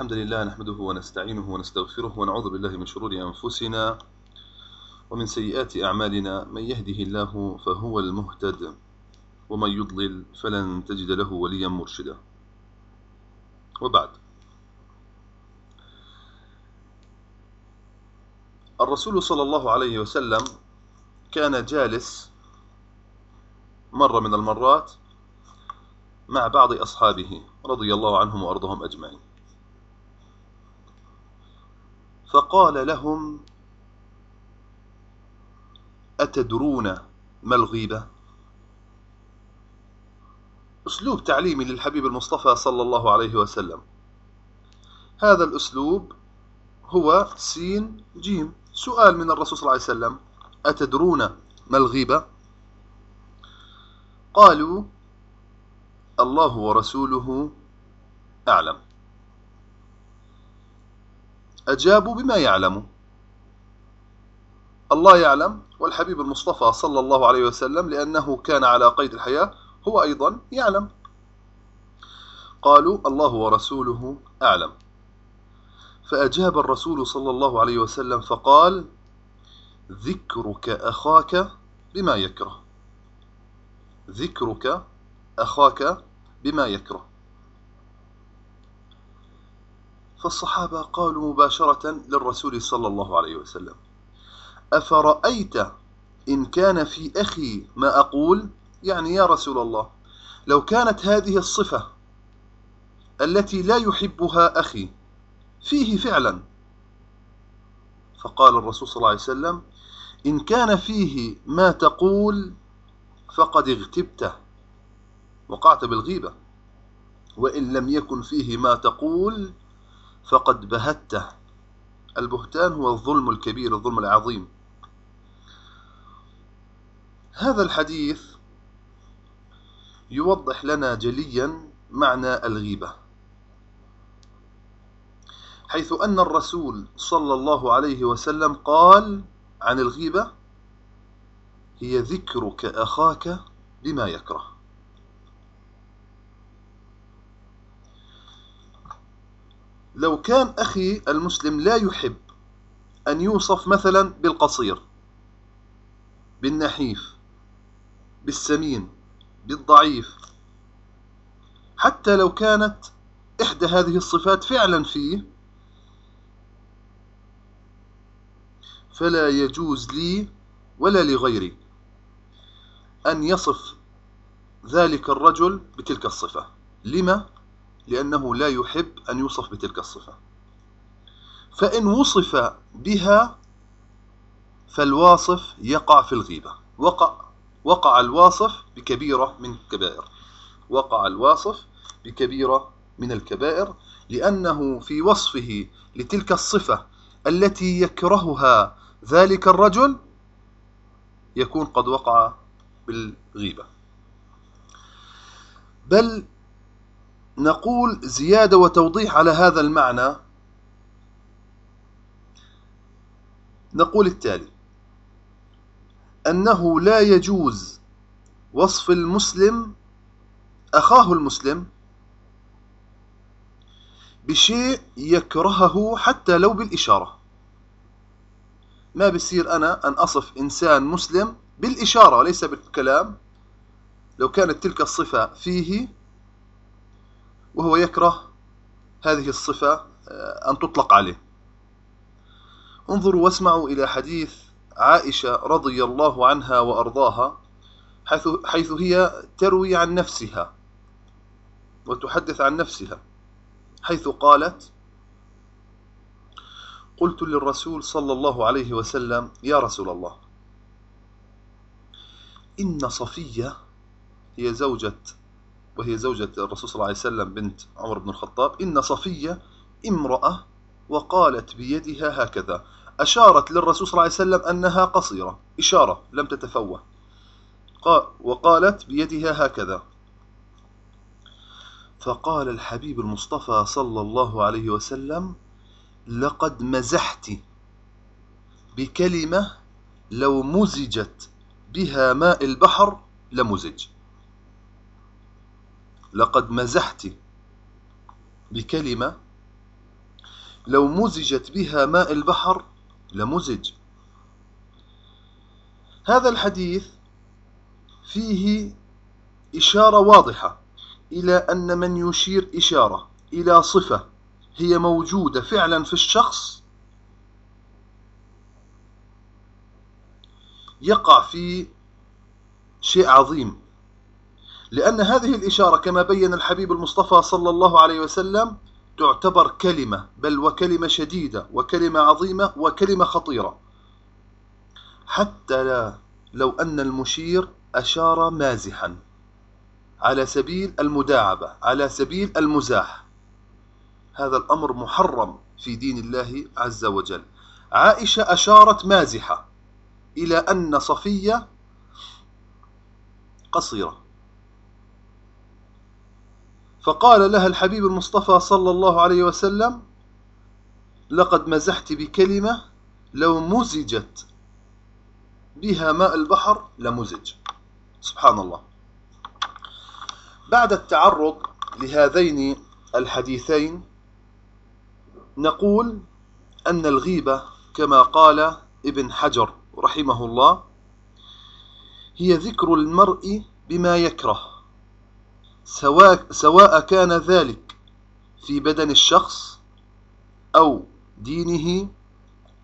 الحمد لله نحمده ونستعينه ونستغفره ونعوذ بالله من شرور أنفسنا ومن سيئات أعمالنا. من يهده الله فهو المهتد ومن يضلل فلن تجد له وليا مرشدا. وبعد. الرسول صلى الله عليه وسلم كان جالس مرة من المرات مع بعض أصحابه رضي الله عنهم وأرضهم أجمعين. فقال لهم أتدرون ما الغيبة؟ أسلوب تعليمي للحبيب المصطفى صلى الله عليه وسلم. هذا الأسلوب هو سين جيم. سؤال من الرسول صلى الله عليه وسلم أتدرون ما الغيبة؟ قالوا الله ورسوله أعلم. أجابوا بما يعلم الله يعلم والحبيب المصطفى صلى الله عليه وسلم لأنه كان على قيد الحياة هو أيضا يعلم. قالوا الله ورسوله أعلم. فأجاب الرسول صلى الله عليه وسلم فقال ذكرك أخاك بما يكره. ذكرك أخاك بما يكره. فالصحابة قالوا مباشرة للرسول صلى الله عليه وسلم أفرأيت إن كان في أخي ما أقول؟ يعني يا رسول الله لو كانت هذه الصفة التي لا يحبها أخي فيه فعلا. فقال الرسول صلى الله عليه وسلم إن كان فيه ما تقول فقد اغتبته وقعت بالغيبة وإن لم يكن فيه ما تقول فقد بهته. البهتان هو الظلم الكبير الظلم العظيم. هذا الحديث يوضح لنا جليا معنى الغيبة. حيث أن الرسول صلى الله عليه وسلم قال عن الغيبة هي ذكرك أخاك بما يكره. لو كان أخي المسلم لا يحب أن يوصف مثلا بالقصير بالنحيف بالسمين بالضعيف حتى لو كانت إحدى هذه الصفات فعلا فيه فلا يجوز لي ولا لغيري أن يصف ذلك الرجل بتلك الصفة لما؟ لأنه لا يحب أن يوصف بتلك الصفة. فإن وصف بها فالواصف يقع في الغيبة. وقع وقع الواصف بكبيرة من الكبائر. وقع الواصف بكبيرة من الكبائر لأنه في وصفه لتلك الصفة التي يكرهها ذلك الرجل يكون قد وقع بالغيبة. بل نقول زيادة وتوضيح على هذا المعنى. نقول التالي أنه لا يجوز وصف المسلم أخاه المسلم بشيء يكرهه حتى لو بالإشارة. ما بصير أنا أن أصف إنسان مسلم بالإشارة وليس بالكلام. لو كانت تلك الصفة فيه وهو يكره هذه الصفة آه، أن تطلق عليه. انظروا واسمعوا إلى حديث عائشة رضي الله عنها وأرضاها حيث, حيث هي تروي عن نفسها وتحدث عن نفسها حيث قالت قلت للرسول صلى الله عليه وسلم يا رسول الله إن صفية هي زوجة وهي زوجة الرسول صلى الله عليه وسلم بنت عمر بن الخطاب إن صفية امرأة وقالت بيدها هكذا. أشارت للرسول صلى الله عليه وسلم أنها قصيرة إشارة لم تتفوه. وقالت بيدها هكذا. فقال الحبيب المصطفى صلى الله عليه وسلم لقد مزحت بكلمة لو مزجت بها ماء البحر لمزج. لقد مزحت بكلمة لو مزجت بها ماء البحر لمزج. هذا الحديث فيه إشارة واضحة إلى أن من يشير إشارة إلى صفة هي موجودة فعلا في الشخص يقع في شيء عظيم. لأن هذه الإشارة كما بين الحبيب المصطفى صلى الله عليه وسلم تعتبر كلمة بل وكلمة شديدة وكلمة عظيمة وكلمة خطيرة. حتى لا لو أن المشير أشار مازحا على سبيل المداعبة على سبيل المزاح. هذا الأمر محرم في دين الله عز وجل. عائشة أشارت مازحة إلى أن صفية قصيرة. فقال لها الحبيب المصطفى صلى الله عليه وسلم لقد مزحت بكلمة لو مزجت بها ماء البحر لمزج. سبحان الله. بعد التعرض لهذين الحديثين نقول أن الغيبة كما قال ابن حجر رحمه الله هي ذكر المرء بما يكره. سواء, سواء كان ذلك في بدن الشخص أو دينه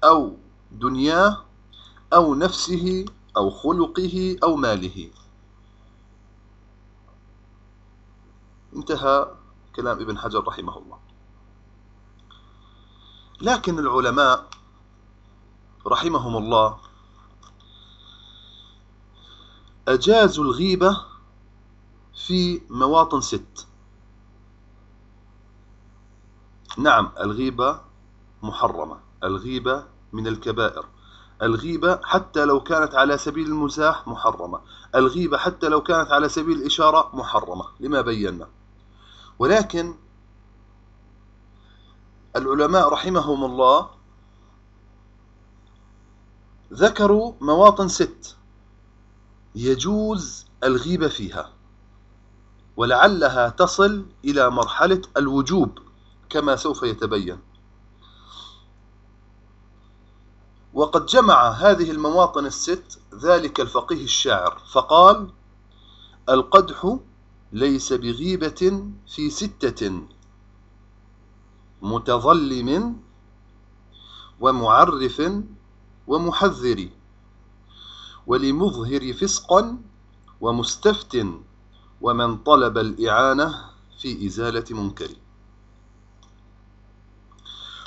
أو دنياه أو نفسه أو خلقه أو ماله. انتهى كلام ابن حجر رحمه الله. لكن العلماء رحمهم الله أجازوا الغيبة في مواطن ست. نعم الغيبة محرمة. الغيبة من الكبائر. الغيبة حتى لو كانت على سبيل المزاح محرمة. الغيبة حتى لو كانت على سبيل الإشارة محرمة لما بينا. ولكن العلماء رحمهم الله ذكروا مواطن ست. يجوز الغيبة فيها. ولعلها تصل إلى مرحلة الوجوب كما سوف يتبين. وقد جمع هذه المواطن الست ذلك الفقيه الشاعر فقال القدح ليس بغيبة في ستة متظلم ومعرف ومحذر ولمظهر فسقا ومستفت ومن طلب الإعانة في إزالة منكر.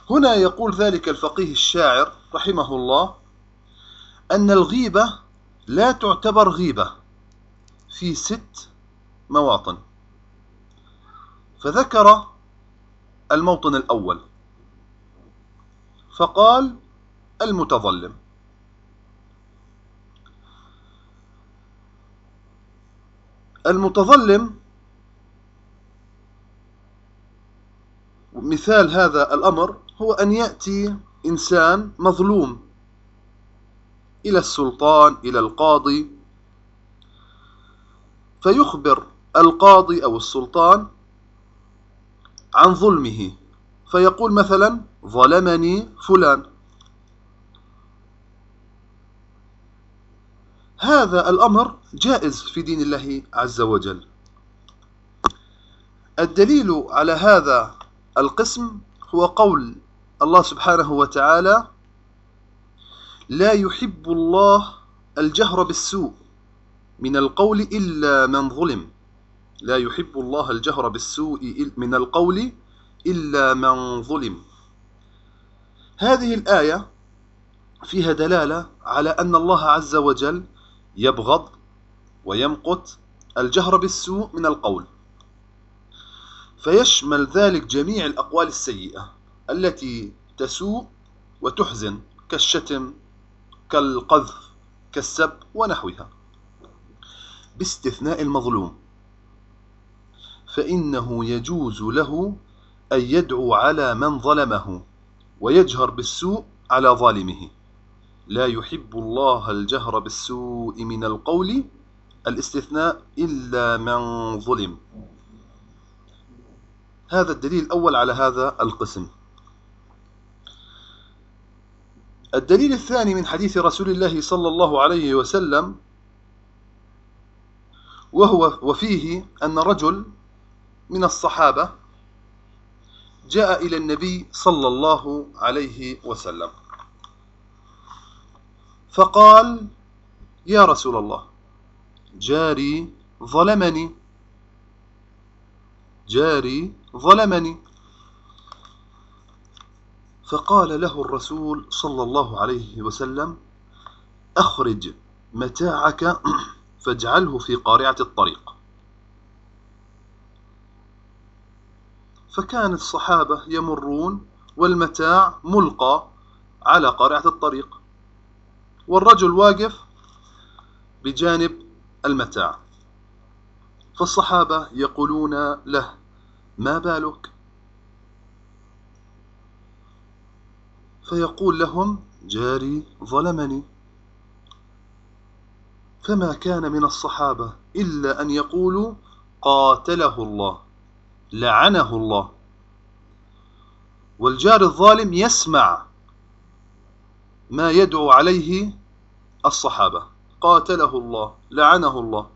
هنا يقول ذلك الفقيه الشاعر رحمه الله أن الغيبة لا تعتبر غيبة في ست مواطن. فذكر الموطن الأول فقال المتظلم. المتظلم. مثال هذا الأمر هو أن يأتي إنسان مظلوم إلى السلطان إلى القاضي فيخبر القاضي أو السلطان عن ظلمه فيقول مثلا ظلمني فلان. هذا الأمر جائز في دين الله عز وجل. الدليل على هذا القسم هو قول الله سبحانه وتعالى لا يحب الله الجهر بالسوء من القول إلا من ظلم. لا يحب الله الجهر بالسوء من القول إلا من ظلم. هذه الآية فيها دلالة على أن الله عز وجل يبغض ويمقت الجهر بالسوء من القول. فيشمل ذلك جميع الأقوال السيئة التي تسوء وتحزن كالشتم كالقذف كالسب ونحوها. باستثناء المظلوم فإنه يجوز له أن يدعو على من ظلمه ويجهر بالسوء على ظالمه. لا يحب الله الجهر بالسوء من القول الاستثناء إلا من ظلم. هذا الدليل الأول على هذا القسم. الدليل الثاني من حديث رسول الله صلى الله عليه وسلم وهو وفيه أن رجل من الصحابة جاء إلى النبي صلى الله عليه وسلم. فقال يا رسول الله جاري ظلمني. جاري ظلمني. فقال له الرسول صلى الله عليه وسلم أخرج متاعك فاجعله في قارعة الطريق. فكان الصحابة يمرون والمتاع ملقى على قارعة الطريق. والرجل واقف بجانب المتاع. فالصحابة يقولون له ما بالك؟ فيقول لهم جاري ظلمني. فما كان من الصحابة إلا أن يقولوا قاتله الله لعنه الله. والجار الظالم يسمع ما يدعو عليه الصحابة. قاتله الله لعنه الله.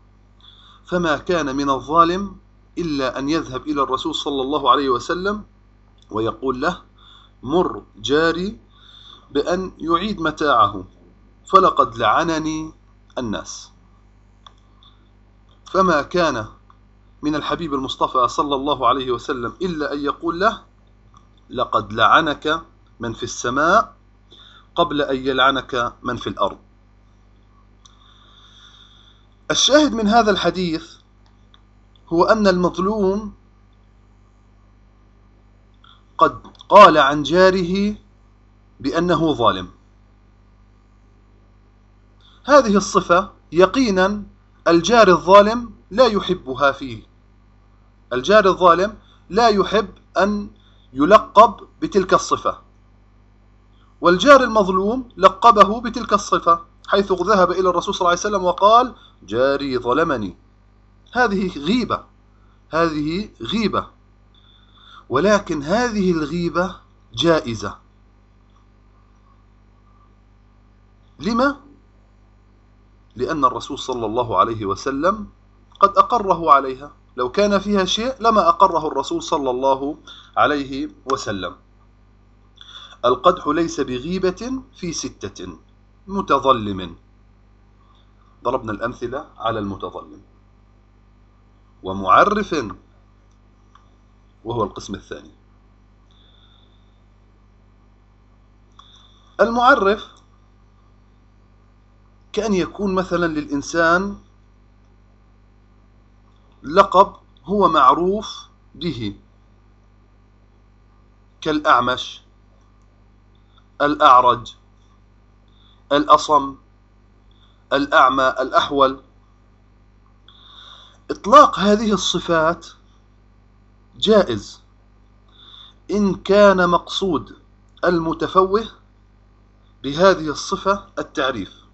فما كان من الظالم إلا أن يذهب إلى الرسول صلى الله عليه وسلم ويقول له مر جاري بأن يعيد متاعه فلقد لعنني الناس. فما كان من الحبيب المصطفى صلى الله عليه وسلم إلا أن يقول له لقد لعنك من في السماء قبل أن يلعنك من في الأرض. الشاهد من هذا الحديث هو أن المظلوم قد قال عن جاره بأنه ظالم. هذه الصفة يقينا الجار الظالم لا يحبها فيه. الجار الظالم لا يحب أن يلقب بتلك الصفة. والجار المظلوم لقبه بتلك الصفة حيث ذهب إلى الرسول صلى الله عليه وسلم وقال جاري ظلمني. هذه غيبة هذه غيبة. ولكن هذه الغيبة جائزة. لما؟ لأن الرسول صلى الله عليه وسلم قد أقره عليها. لو كان فيها شيء لما أقره الرسول صلى الله عليه وسلم. القدح ليس بغيبة في ستة متظلم. ضربنا الأمثلة على المتظلم. ومعرف وهو القسم الثاني. المعرف كأن يكون مثلا للإنسان لقب هو معروف به كالأعمش. الأعرج الأصم الأعمى الأحول. إطلاق هذه الصفات جائز. إن كان مقصود المتفوه بهذه الصفة التعريف.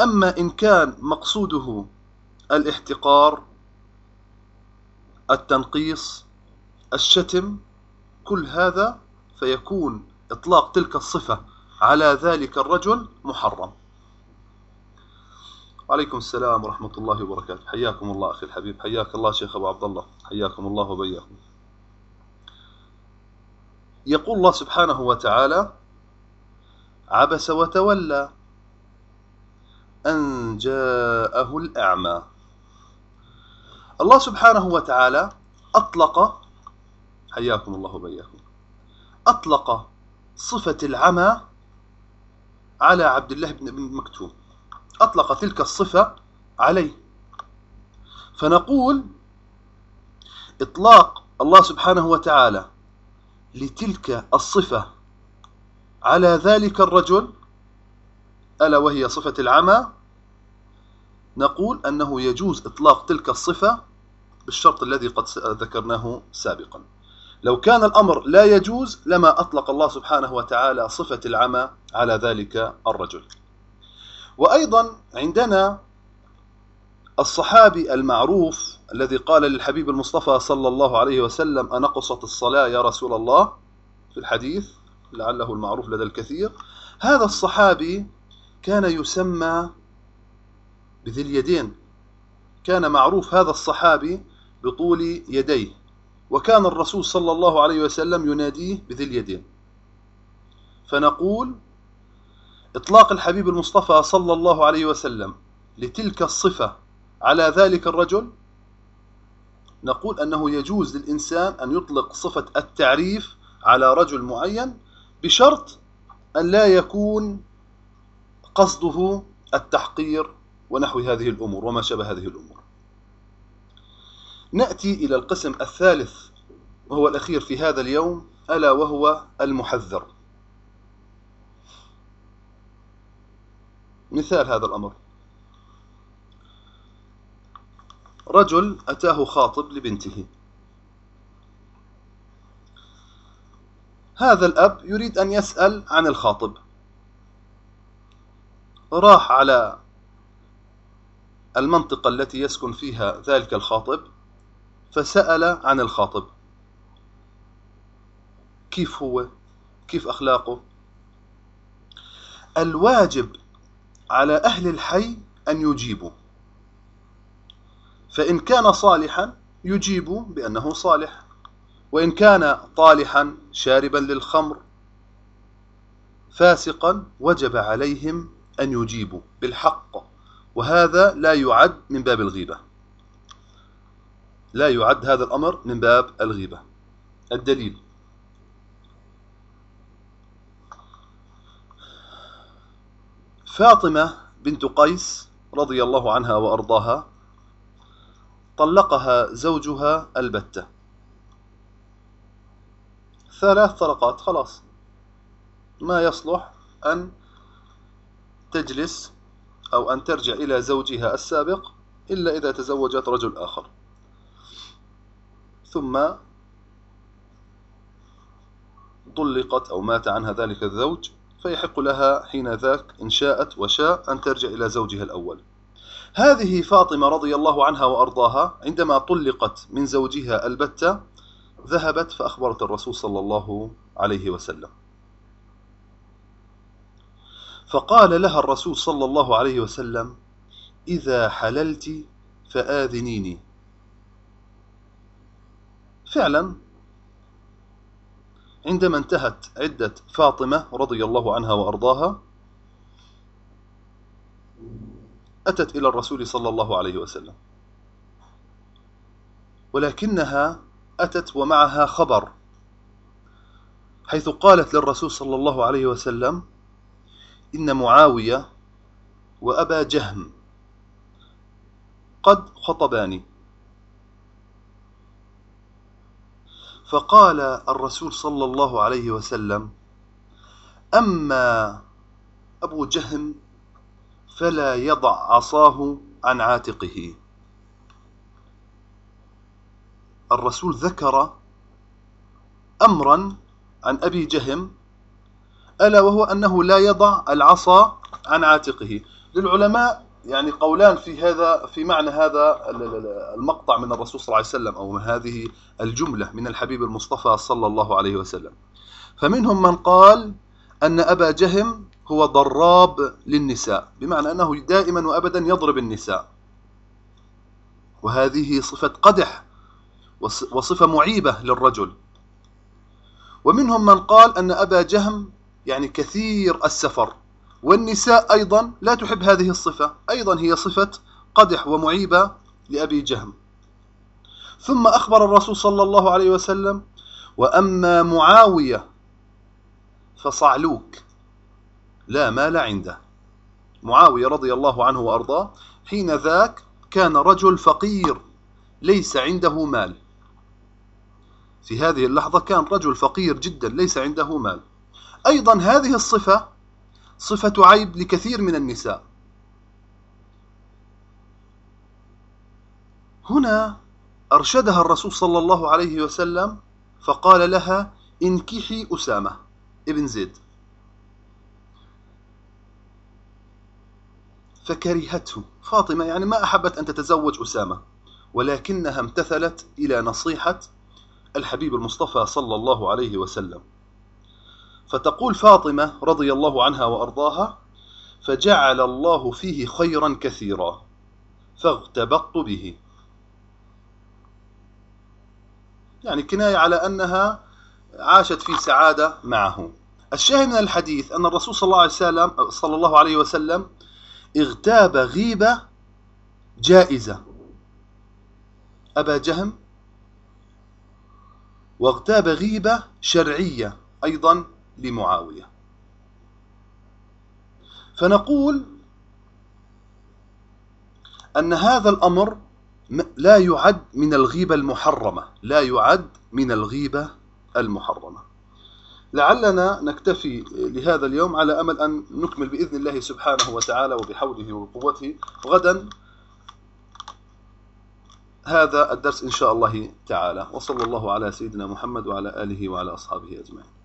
أما إن كان مقصوده الاحتقار التنقيص الشتم كل هذا فيكون إطلاق تلك الصفة على ذلك الرجل محرم. وعليكم السلام ورحمة الله وبركاته. حياكم الله أخي الحبيب. حياك الله شيخ أبو عبد الله. حياكم الله وبياكم. يقول الله سبحانه وتعالى عبس وتولى أن جاءه الأعمى. الله سبحانه وتعالى أطلق حياكم الله وبياكم أطلق صفة العمى على عبد الله بن مكتوم. أطلق تلك الصفة عليه. فنقول إطلاق الله سبحانه وتعالى لتلك الصفة على ذلك الرجل ألا وهي صفة العمى؟ نقول أنه يجوز إطلاق تلك الصفة بالشرط الذي قد ذكرناه سابقا. لو كان الأمر لا يجوز لما أطلق الله سبحانه وتعالى صفة العمى على ذلك الرجل. وأيضا عندنا الصحابي المعروف الذي قال للحبيب المصطفى صلى الله عليه وسلم أنقصت الصلاة يا رسول الله في الحديث لعله المعروف لدى الكثير. هذا الصحابي كان يسمى بذي اليدين. كان معروف هذا الصحابي بطول يديه. وكان الرسول صلى الله عليه وسلم يناديه بذي اليدين. فنقول إطلاق الحبيب المصطفى صلى الله عليه وسلم لتلك الصفة على ذلك الرجل نقول أنه يجوز للإنسان أن يطلق صفة التعريف على رجل معين بشرط أن لا يكون قصده التحقير ونحو هذه الأمور وما شابه هذه الأمور. نأتي إلى القسم الثالث وهو الأخير في هذا اليوم ألا وهو المحذر. مثال هذا الأمر. رجل أتاه خاطب لبنته. هذا الأب يريد أن يسأل عن الخاطب. راح على المنطقة التي يسكن فيها ذلك الخاطب. فسأل عن الخاطب. كيف هو؟ كيف أخلاقه؟ الواجب على أهل الحي أن يجيبوا. فإن كان صالحا يجيب بأنه صالح. وإن كان طالحا شاربا للخمر فاسقا وجب عليهم أن يجيبوا بالحق. وهذا لا يعد من باب الغيبة. لا يعد هذا الأمر من باب الغيبة. الدليل. فاطمة بنت قيس رضي الله عنها وأرضاها طلقها زوجها البتة. ثلاث طلقات خلاص. ما يصلح أن تجلس أو أن ترجع إلى زوجها السابق إلا إذا تزوجت رجل آخر. ثم طلقت أو مات عنها ذلك الزوج فيحق لها حين ذاك إن شاءت وشاء أن ترجع إلى زوجها الأول. هذه فاطمة رضي الله عنها وأرضاها عندما طلقت من زوجها البتة ذهبت فأخبرت الرسول صلى الله عليه وسلم. فقال لها الرسول صلى الله عليه وسلم إذا حللت فآذنيني. فعلا عندما انتهت عدة فاطمة رضي الله عنها وأرضاها أتت إلى الرسول صلى الله عليه وسلم ولكنها أتت ومعها خبر حيث قالت للرسول صلى الله عليه وسلم إن معاوية وأبا جهم قد خطباني. فقال الرسول صلى الله عليه وسلم أما أبو جهم فلا يضع عصاه عن عاتقه. الرسول ذكر أمرا عن أبي جهم ألا وهو أنه لا يضع العصا عن عاتقه. للعلماء يعني قولان في هذا في معنى هذا المقطع من الرسول صلى الله عليه وسلم أو هذه الجملة من الحبيب المصطفى صلى الله عليه وسلم. فمنهم من قال أن أبا جهم هو ضراب للنساء بمعنى أنه دائما وأبدا يضرب النساء. وهذه صفة قدح وصفة معيبة للرجل. ومنهم من قال أن أبا جهم يعني كثير السفر. والنساء أيضا لا تحب هذه الصفة. أيضا هي صفة قدح ومعيبة لأبي جهم. ثم أخبر الرسول صلى الله عليه وسلم وأما معاوية فصعلوك. لا مال عنده. معاوية رضي الله عنه وأرضاه حين ذاك كان رجل فقير ليس عنده مال. في هذه اللحظة كان رجل فقير جدا ليس عنده مال. أيضا هذه الصفة صفة عيب لكثير من النساء. هنا أرشدها الرسول صلى الله عليه وسلم فقال لها انكحي أسامة ابن زيد. فكرهته فاطمة يعني ما أحبت أن تتزوج أسامة ولكنها امتثلت إلى نصيحة الحبيب المصطفى صلى الله عليه وسلم. فتقول فاطمة رضي الله عنها وأرضاها فجعل الله فيه خيرا كثيرا فاغتبطت به. يعني كناية على أنها عاشت في سعادة معه. الشاهد من الحديث أن الرسول صلى الله عليه وسلم, صلى الله عليه وسلم اغتاب غيبة جائزة. أبا جهم واغتاب غيبة شرعية أيضا. لمعاوية. فنقول أن هذا الأمر لا يعد من الغيبة المحرمة لا يعد من الغيبة المحرمة. لعلنا نكتفي لهذا اليوم على أمل أن نكمل بإذن الله سبحانه وتعالى وبحوله وقوته غدا هذا الدرس إن شاء الله تعالى. وصلى الله على سيدنا محمد وعلى آله وعلى أصحابه أجمعين.